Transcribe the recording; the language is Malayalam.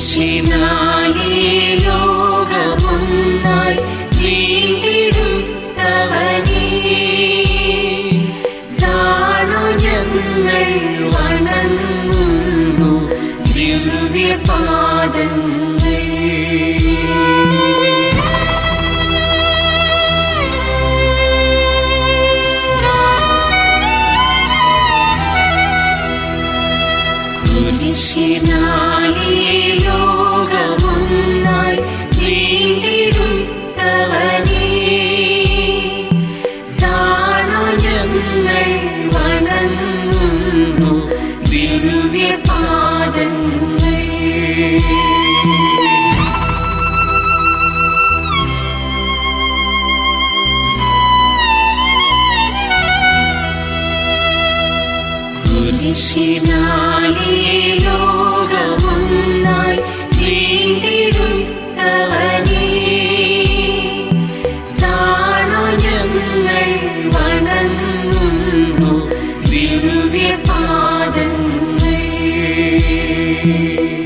കുരിശിനായി ലോകമൊന്നായി വീണ്ടെടുത്തവനേ കാണു ഞങ്ങൾ വണങ്ങുന്നു ദിവ്യപാദങ്ങൾ. കുരിശിനായി ഞങ്ങൾ വണങ്ങുന്നു. തിരുവ്യ പാദങ്ങൾ. ലോകമൊന്നായി വീണ്ടെടുത്തവനേ. താണോ ഞങ്ങൾ ti.